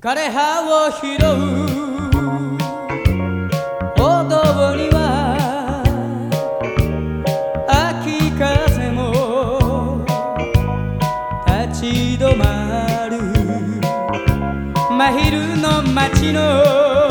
枯葉を拾う。歩道には秋風も立ち止まる。真昼の街の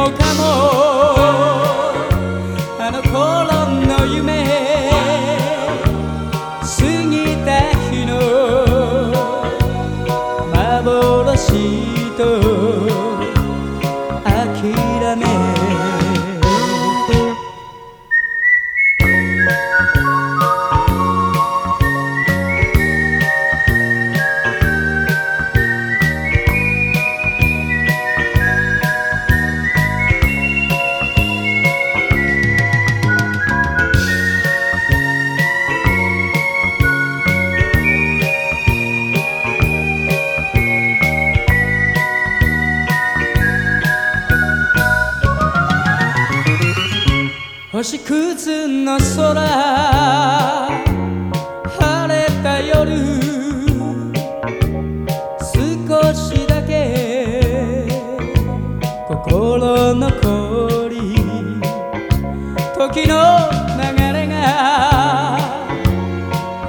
もかも星屑の空晴れた夜少しだけ心残り時の流れが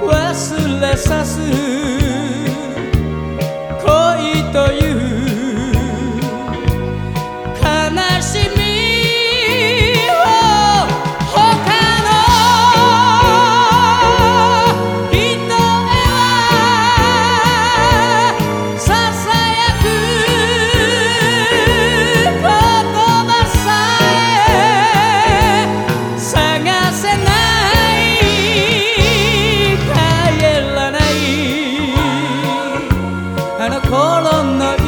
忘れさす on the